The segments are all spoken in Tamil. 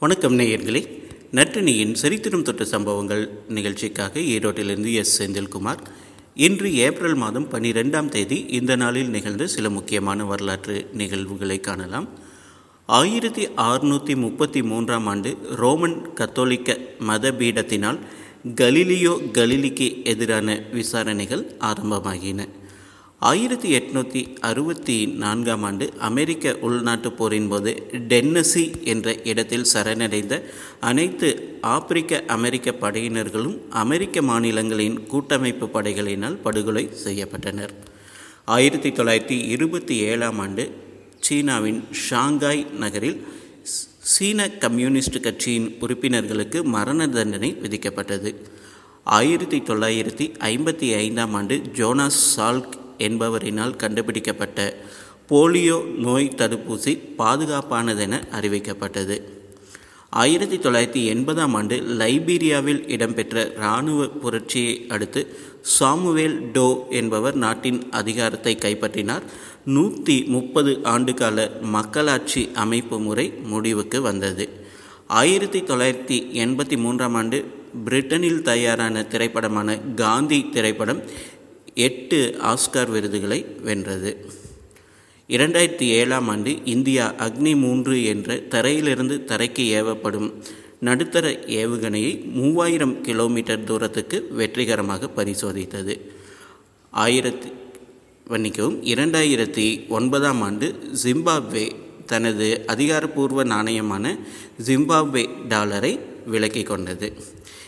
வணக்கம் நேயர்களே. நற்றினியின் சரித்திரம் தொட்ட சம்பவங்கள் நிகழ்ச்சிக்காக ஈரோட்டிலிருந்து எஸ். செந்தில்குமார். இன்று ஏப்ரல் மாதம் பன்னிரெண்டாம் தேதி இந்த நாளில் நிகழ்ந்த சில முக்கியமான வரலாற்று நிகழ்வுகளை காணலாம். ஆயிரத்தி அறுநூற்றி முப்பத்தி மூன்றாம் ஆண்டு ரோமன் கத்தோலிக்க மதபீடத்தினால் கலிலியோ கலிலிக்கு எதிரான விசாரணைகள் ஆரம்பமாகின. ஆயிரத்தி எட்நூற்றி அறுபத்தி நான்காம் ஆண்டு அமெரிக்க உள்நாட்டுப் போரின் போது டென்னசி என்ற இடத்தில் சரணடைந்த அனைத்து ஆப்பிரிக்க அமெரிக்க படையினர்களும் அமெரிக்க மாநிலங்களின் கூட்டமைப்பு படைகளினால் படுகொலை செய்யப்பட்டனர். ஆயிரத்தி தொள்ளாயிரத்தி இருபத்தி ஏழாம் ஆண்டு சீனாவின் ஷாங்காய் நகரில் சீன கம்யூனிஸ்ட் கட்சியின் உறுப்பினர்களுக்கு மரண தண்டனை விதிக்கப்பட்டது. ஆயிரத்தி தொள்ளாயிரத்தி ஐம்பத்தி ஐந்தாம் ஆண்டு ஜோனாஸ் சால்க் என்பவரினால் கண்டுபிடிக்கப்பட்ட போலியோ நோய் தடுப்பூசி பாதுகாப்பானதென அறிவிக்கப்பட்டது. ஆயிரத்தி தொள்ளாயிரத்தி எண்பதாம் ஆண்டு லைபீரியாவில் இடம்பெற்ற இராணுவ புரட்சியை அடுத்து சாமுவேல் டோ என்பவர் நாட்டின் அதிகாரத்தை கைப்பற்றினார். நூற்றி முப்பது ஆண்டுகால மக்களாட்சி அமைப்பு முறை முடிவுக்கு வந்தது. ஆயிரத்தி தொள்ளாயிரத்தி எண்பத்தி மூன்றாம் ஆண்டு பிரிட்டனில் தயாரான திரைப்படமான காந்தி திரைப்படம் எட்டு ஆஸ்கார் விருதுகளை வென்றது. இரண்டாயிரத்தி ஏழாம் ஆண்டு இந்தியா அக்னி மூன்று என்ற தரையிலிருந்து தரைக்கு ஏவப்படும் நடுத்தர ஏவுகணையை மூவாயிரம் கிலோமீட்டர் தூரத்துக்கு வெற்றிகரமாக பரிசோதித்தது. ஆயிரத்தி மன்னிக்கவும் இரண்டாயிரத்தி ஒன்பதாம் ஆண்டு ஜிம்பாப்வே தனது அதிகாரப்பூர்வ நாணயமான ஜிம்பாப்வே டாலரை விலக்கிக் கொண்டது.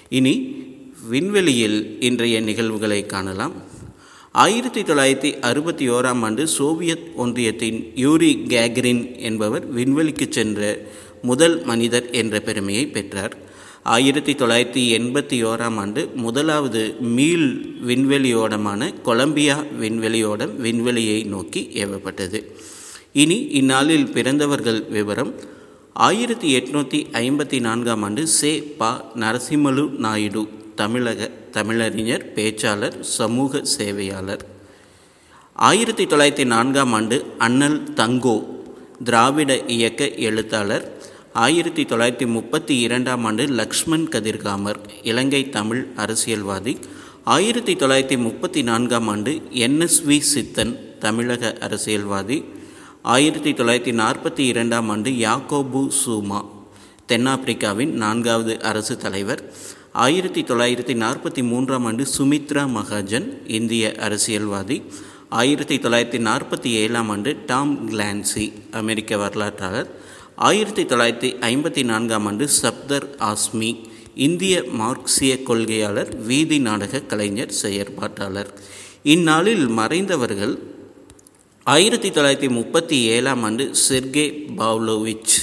இனி விண்வெளியில் இன்றைய நிகழ்வுகளை காணலாம். ஆயிரத்தி தொள்ளாயிரத்தி அறுபத்தி ஓராம் ஆண்டு சோவியத் ஒன்றியத்தின் யூரி கேக்ரின் என்பவர் விண்வெளிக்கு சென்ற முதல் மனிதர் என்ற பெருமையை பெற்றார். ஆயிரத்தி தொள்ளாயிரத்தி எண்பத்தி ஓராம் ஆண்டு முதலாவது மீள் விண்வெளியோடமான கொலம்பியா விண்வெளியோடம் விண்வெளியை நோக்கி ஏவப்பட்டது. இனி இந்நாளில் பிறந்தவர்கள் விவரம். ஆயிரத்தி எட்நூற்றி ஐம்பத்தி நான்காம் ஆண்டு சே பா நரசிம்மலு நாயுடு தமிழக தமிழறிஞர் பேச்சாளர் சமூக சேவையாளர். ஆயிரத்தி தொள்ளாயிரத்தி நான்காம் ஆண்டு அண்ணல் தங்கோ திராவிட இயக்க எழுத்தாளர். ஆயிரத்தி தொள்ளாயிரத்தி முப்பத்தி இரண்டாம் ஆண்டு லக்ஷ்மண் கதிர்காமர் இலங்கை தமிழ் அரசியல்வாதி. ஆயிரத்தி தொள்ளாயிரத்தி முப்பத்தி நான்காம் ஆண்டு என்எஸ்வி சித்தன் தமிழக அரசியல்வாதி. ஆயிரத்தி தொள்ளாயிரத்தி நாற்பத்தி இரண்டாம் ஆண்டு யாக்கோபு சூமா தென்னாப்பிரிக்காவின் நான்காவது அரசு தலைவர். ஆயிரத்தி தொள்ளாயிரத்தி நாற்பத்தி மூன்றாம் ஆண்டு சுமித்ரா மகாஜன் இந்திய அரசியல்வாதி. ஆயிரத்தி தொள்ளாயிரத்தி நாற்பத்தி ஏழாம் ஆண்டு டாம் கிளான்சி அமெரிக்க வரலாற்றாளர். ஆயிரத்தி தொள்ளாயிரத்தி ஐம்பத்தி நான்காம் ஆண்டு சப்தர் ஆஸ்மி இந்திய மார்க்சிய கொள்கையாளர் வீதி நாடக கலைஞர் செயற்பாட்டாளர். இந்நாளில் மறைந்தவர்கள் ஆயிரத்தி தொள்ளாயிரத்தி முப்பத்தி ஏழாம் ஆண்டு செர்கே பாவ்லோவிச்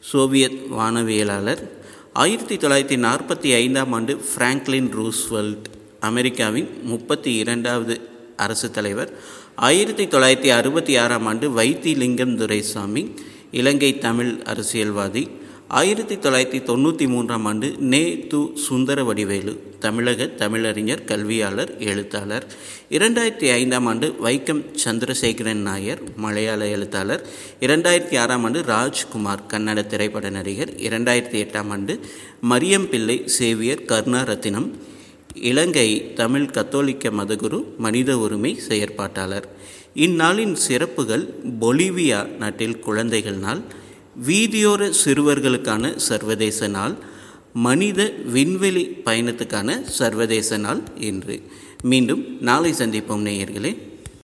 சோவியத் வானவியலாளர். ஆயிரத்தி தொள்ளாயிரத்தி நாற்பத்தி ஐந்தாம் ஆண்டு ஃப்ராங்க்லின் ரூஸ்வெல்ட் அமெரிக்காவின் முப்பத்தி இரண்டாவது அரசு தலைவர் ஆயிரத்தி தொள்ளாயிரத்தி அறுபத்தி ஆறாம் ஆண்டு வைத்திலிங்கம் துரைசாமி இலங்கை தமிழ் அரசியல்வாதி. ஆயிரத்தி தொள்ளாயிரத்தி தொண்ணூற்றி மூன்றாம் ஆண்டு நே து சுந்தர வடிவேலு தமிழக தமிழறிஞர் கல்வியாளர் எழுத்தாளர். இரண்டாயிரத்தி ஐந்தாம் ஆண்டு வைக்கம் சந்திரசேகரன் நாயர் மலையாள எழுத்தாளர். இரண்டாயிரத்தி ஆறாம் ஆண்டு ராஜ்குமார் கன்னட திரைப்பட நடிகர். இரண்டாயிரத்தி எட்டாம் ஆண்டு மரியம் பிள்ளை சேவியர் கருணாரத்தினம். இலங்கை தமிழ் கத்தோலிக்க மதகுரு மனித உரிமை செயற்பாட்டாளர். இந்நாளின் சிறப்புகள் பொலிவியா நாட்டில் குழந்தைகள் நாள் வீதியோர சிறுவர்களுக்கான சர்வதேச நாள் மனித விண்வெளி பயணத்துக்கான சர்வதேச நாள் இன்று மீண்டும் நாளை சந்திப்போம் நேயர்களே.